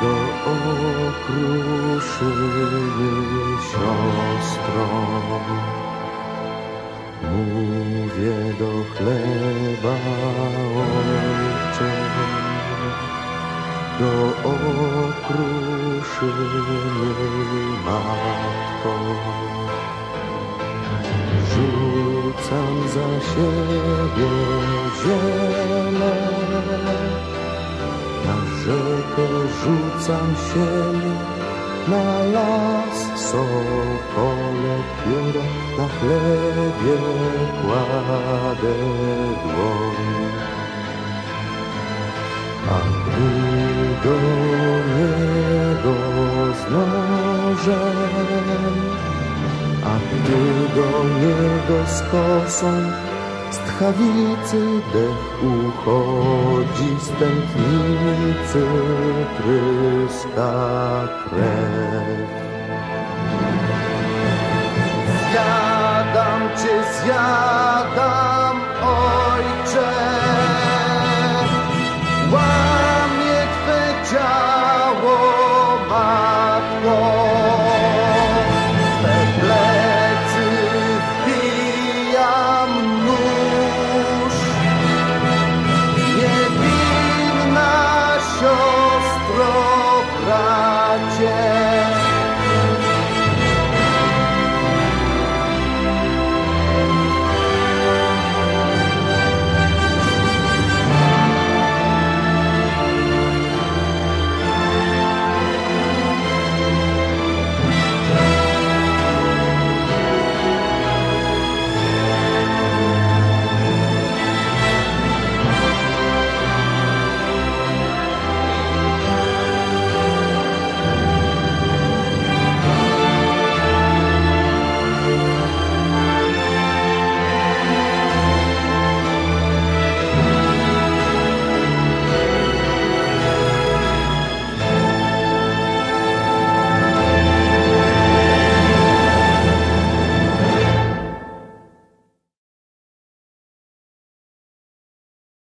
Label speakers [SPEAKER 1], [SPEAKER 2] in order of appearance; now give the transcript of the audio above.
[SPEAKER 1] do okruszyny siostrą, Mówię do chleba ojcze, do okruszyny matko. Rzucam za siebie ziemię, na rzekę rzucam siebie, na las sokole pióro, na chlebie kładę dłoń. A gdy do niego z nożem, a gdy do niego z kosą z tchawicy dech uchodzi, z tętnicy tryska krew. Zjadam cię, zjadam, ojcze, łamię twe ciało.